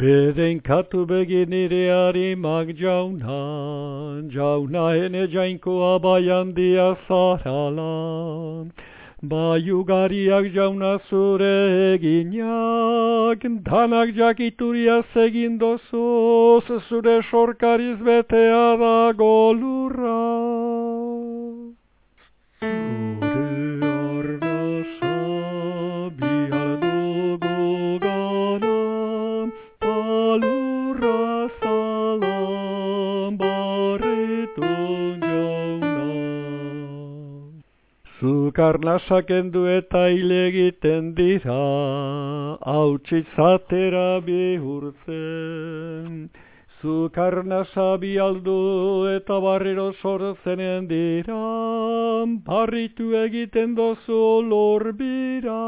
Beden katu begin nire harimak jauna, jauna hene jainkoa baian dia zaralan. Bai ugariak jauna zure eginak, danak jakituria zegin dozuz, zure sorkariz betea da golurra. Zukarnasak endu eta hile egiten dira, hautsitzatera bihurtzen. Zukarnasa bialdu eta barriro sortzenen dira, barritu egiten dozu lorbira.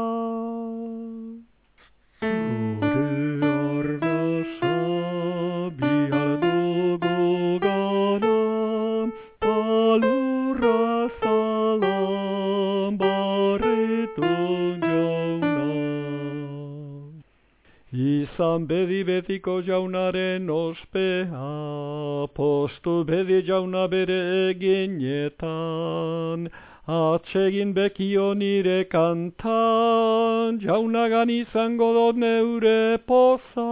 Izan bedi betiko jaunaren ospea, postu bedi jauna bere eginetan, atsegin bekio nire kantan, jaunagan izango dut neure poza.